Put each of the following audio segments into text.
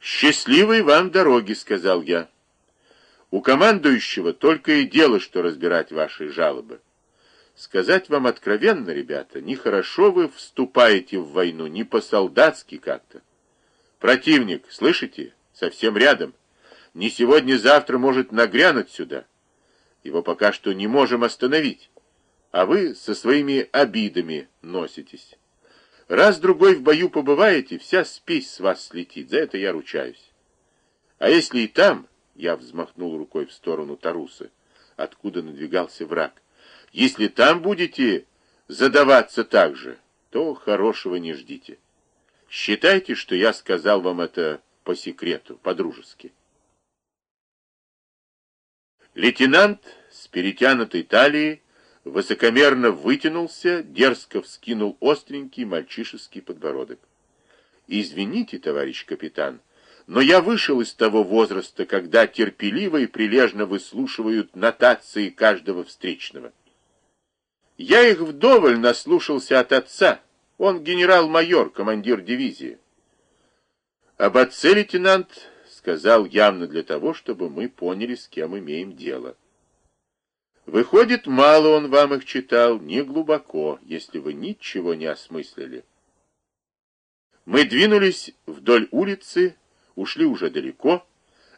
«Счастливой вам дороги», — сказал я. «У командующего только и дело, что разбирать ваши жалобы. Сказать вам откровенно, ребята, нехорошо вы вступаете в войну, не по-солдатски как-то. Противник, слышите, совсем рядом. Не сегодня-завтра может нагрянуть сюда. Его пока что не можем остановить, а вы со своими обидами носитесь». Раз-другой в бою побываете, вся спесь с вас слетит, за это я ручаюсь. А если и там, я взмахнул рукой в сторону Тарусы, откуда надвигался враг, если там будете задаваться так же, то хорошего не ждите. Считайте, что я сказал вам это по секрету, по-дружески. Лейтенант с перетянутой талией высокомерно вытянулся, дерзко вскинул остренький мальчишеский подбородок. «Извините, товарищ капитан, но я вышел из того возраста, когда терпеливо и прилежно выслушивают нотации каждого встречного. Я их вдоволь наслушался от отца. Он генерал-майор, командир дивизии. Об отце лейтенант сказал явно для того, чтобы мы поняли, с кем имеем дело. Выходит, мало он вам их читал, не глубоко, если вы ничего не осмыслили. Мы двинулись вдоль улицы, ушли уже далеко,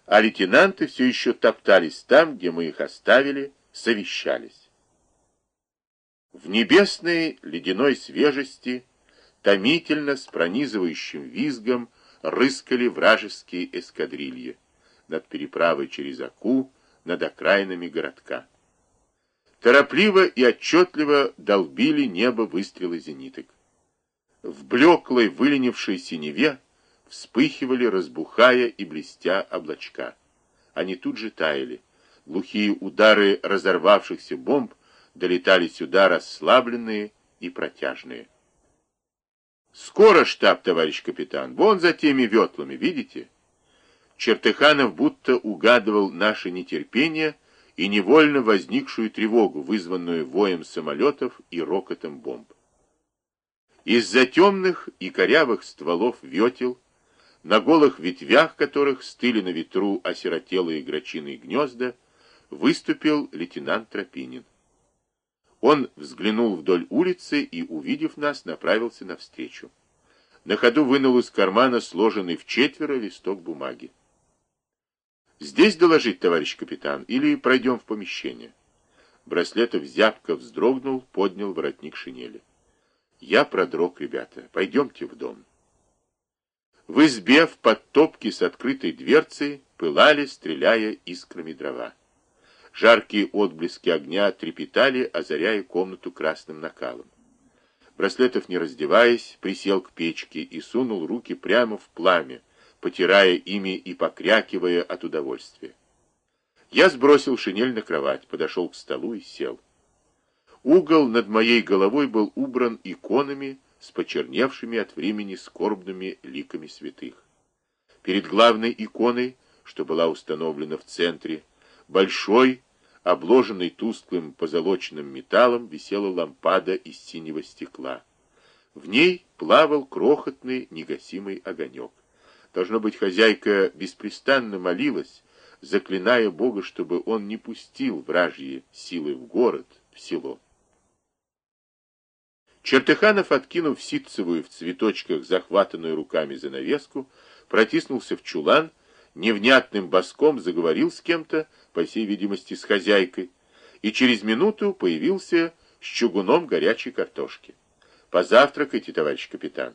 а лейтенанты все еще топтались там, где мы их оставили, совещались. В небесной ледяной свежести, томительно с пронизывающим визгом, рыскали вражеские эскадрильи над переправой через Аку, над окраинами городка. Торопливо и отчетливо долбили небо выстрелы зениток. В блеклой, выленившей синеве вспыхивали, разбухая и блестя облачка. Они тут же таяли. Глухие удары разорвавшихся бомб долетали сюда расслабленные и протяжные. «Скоро штаб, товарищ капитан, вон за теми ветлами, видите?» Чертыханов будто угадывал наше нетерпение и невольно возникшую тревогу, вызванную воем самолетов и рокотом бомб. Из-за темных и корявых стволов ветел, на голых ветвях которых стыли на ветру осиротелые грачиные гнезда, выступил лейтенант Тропинин. Он взглянул вдоль улицы и, увидев нас, направился навстречу. На ходу вынул из кармана сложенный в четверо листок бумаги. Здесь доложить, товарищ капитан, или пройдем в помещение? Браслетов зябко вздрогнул, поднял воротник шинели. Я продрог, ребята. Пойдемте в дом. В избе в подтопке с открытой дверцей пылали, стреляя искрами дрова. Жаркие отблески огня трепетали, озаряя комнату красным накалом. Браслетов, не раздеваясь, присел к печке и сунул руки прямо в пламя, потирая ими и покрякивая от удовольствия. Я сбросил шинель на кровать, подошел к столу и сел. Угол над моей головой был убран иконами с почерневшими от времени скорбными ликами святых. Перед главной иконой, что была установлена в центре, большой, обложенный тусклым позолоченным металлом, висела лампада из синего стекла. В ней плавал крохотный негасимый огонек. Должно быть, хозяйка беспрестанно молилась, заклиная Бога, чтобы он не пустил вражьи силы в город, в село. Чертыханов, откинув ситцевую в цветочках, захватанную руками занавеску, протиснулся в чулан, невнятным боском заговорил с кем-то, по всей видимости, с хозяйкой, и через минуту появился с чугуном горячей картошки. «Позавтракайте, товарищ капитан»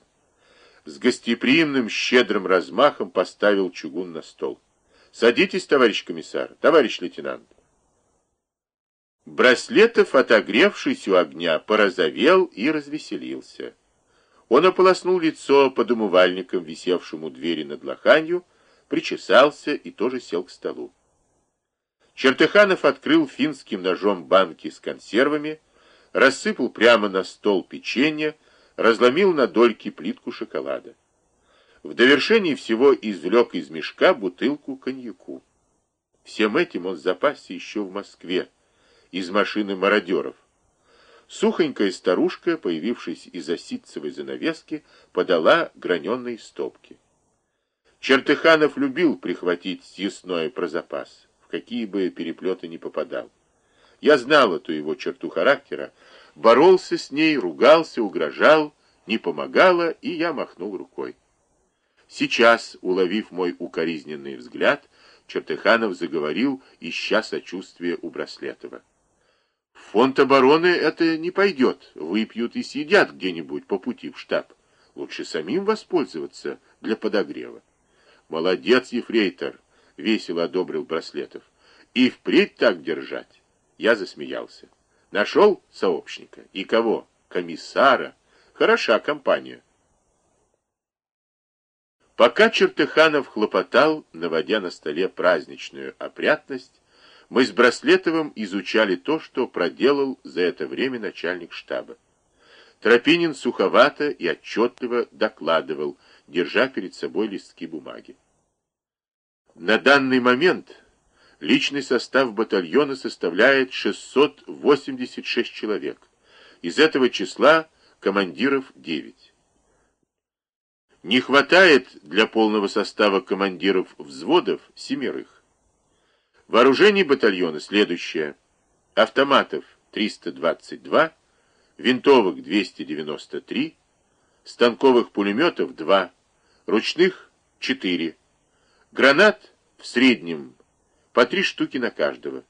с гостеприимным, щедрым размахом поставил чугун на стол. «Садитесь, товарищ комиссар, товарищ лейтенант». Браслетов, отогревшись у огня, порозовел и развеселился. Он ополоснул лицо под умывальником, висевшим у двери над лоханью, причесался и тоже сел к столу. Чертыханов открыл финским ножом банки с консервами, рассыпал прямо на стол печенье, разломил на дольки плитку шоколада. В довершении всего извлек из мешка бутылку коньяку. Всем этим он запасся еще в Москве, из машины мародеров. Сухонькая старушка, появившись из-за ситцевой занавески, подала граненые стопки. Чертыханов любил прихватить съестное про запас, в какие бы переплеты ни попадал. Я знал эту его черту характера, боролся с ней, ругался, угрожал, не помогало, и я махнул рукой. Сейчас, уловив мой укоризненный взгляд, Чертыханов заговорил, ища сочувствия у Браслетова. В фонд обороны это не пойдет, выпьют и съедят где-нибудь по пути в штаб. Лучше самим воспользоваться для подогрева. Молодец, ефрейтор, весело одобрил Браслетов. И впредь так держать. Я засмеялся. Нашел сообщника? И кого? Комиссара? Хороша компания. Пока Чертыханов хлопотал, наводя на столе праздничную опрятность, мы с Браслетовым изучали то, что проделал за это время начальник штаба. Тропинин суховато и отчетливо докладывал, держа перед собой листки бумаги. На данный момент личный состав батальона составляет 686 человек. Из этого числа командиров 9. Не хватает для полного состава командиров взводов семерых. Вооружение батальона следующее. Автоматов 322, винтовок 293, станковых пулеметов 2, ручных 4, гранат в среднем по 3 штуки на каждого,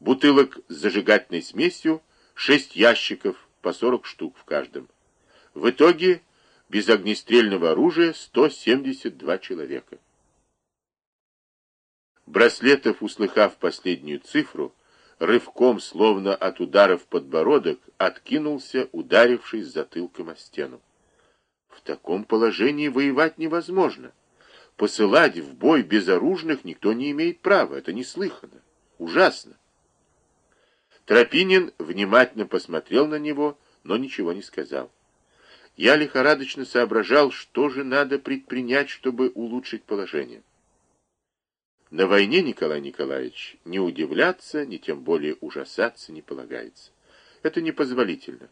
бутылок с зажигательной смесью 6 ящиков по 40 штук в каждом. В итоге без огнестрельного оружия 172 человека. Браслетов, услыхав последнюю цифру, рывком, словно от удара в подбородок, откинулся, ударившись затылком о стену. В таком положении воевать невозможно. Посылать в бой безоружных никто не имеет права. Это неслыханно. Ужасно. Тропинин внимательно посмотрел на него, но ничего не сказал. Я лихорадочно соображал, что же надо предпринять, чтобы улучшить положение. На войне, Николай Николаевич, не удивляться, ни тем более ужасаться не полагается. Это непозволительно.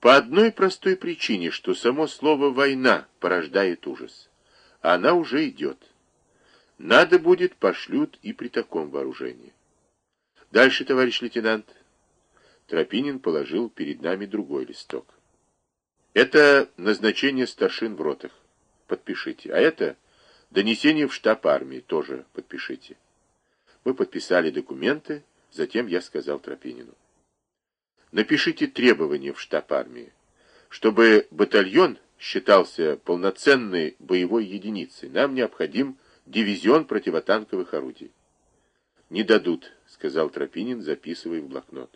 По одной простой причине, что само слово «война» порождает ужас. Она уже идет. Надо будет, пошлют и при таком вооружении. Дальше, товарищ лейтенант. Тропинин положил перед нами другой листок. Это назначение старшин в ротах. Подпишите. А это донесение в штаб армии. Тоже подпишите. Мы подписали документы, затем я сказал Тропинину. Напишите требования в штаб армии, чтобы батальон считался полноценной боевой единицей. Нам необходим дивизион противотанковых орудий. «Не дадут», — сказал Тропинин, записывая в блокнот.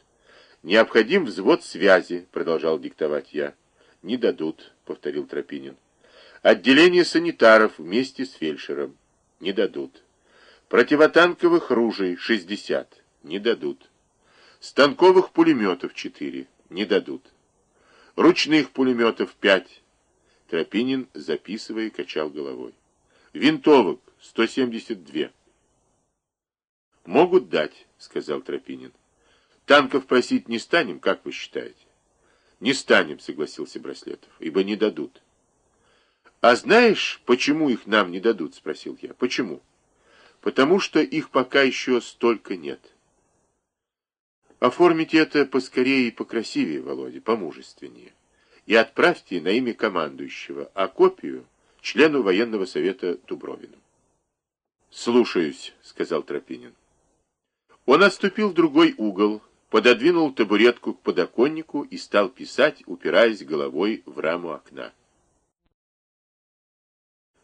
«Необходим взвод связи», — продолжал диктовать я. «Не дадут», — повторил Тропинин. «Отделение санитаров вместе с фельдшером. Не дадут. Противотанковых ружей 60. Не дадут. Станковых пулеметов 4. Не дадут. Ручных пулеметов 5. Тропинин, записывая, качал головой. Винтовок 172. «Могут дать», — сказал Тропинин. «Танков просить не станем, как вы считаете?» Не станем, согласился Браслетов, ибо не дадут. А знаешь, почему их нам не дадут, спросил я. Почему? Потому что их пока еще столько нет. Оформите это поскорее и покрасивее, Володя, помужественнее. И отправьте на имя командующего, а копию члену военного совета Дубровину. «Слушаюсь», — сказал Тропинин. Он отступил в другой угол, пододвинул табуретку к подоконнику и стал писать, упираясь головой в раму окна.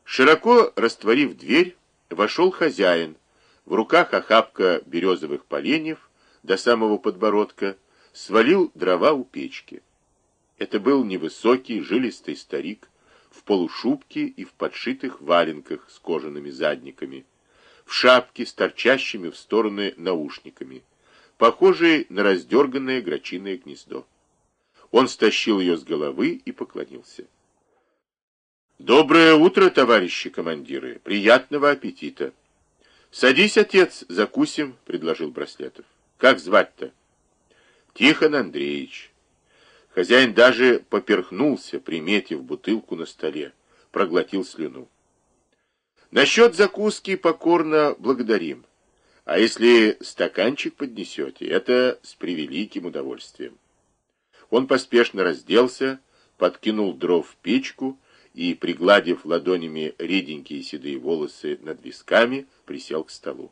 Широко растворив дверь, вошел хозяин, в руках охапка березовых поленьев до самого подбородка, свалил дрова у печки. Это был невысокий, жилистый старик, в полушубке и в подшитых валенках с кожаными задниками, в шапке с торчащими в стороны наушниками, похожей на раздерганное грачиное гнездо. Он стащил ее с головы и поклонился. «Доброе утро, товарищи командиры! Приятного аппетита!» «Садись, отец, закусим», — предложил Браслетов. «Как звать-то?» «Тихон Андреевич». Хозяин даже поперхнулся, приметив бутылку на столе, проглотил слюну. Насчет закуски покорно благодарим. А если стаканчик поднесете, это с превеликим удовольствием. Он поспешно разделся, подкинул дров в печку и, пригладив ладонями реденькие седые волосы над висками, присел к столу.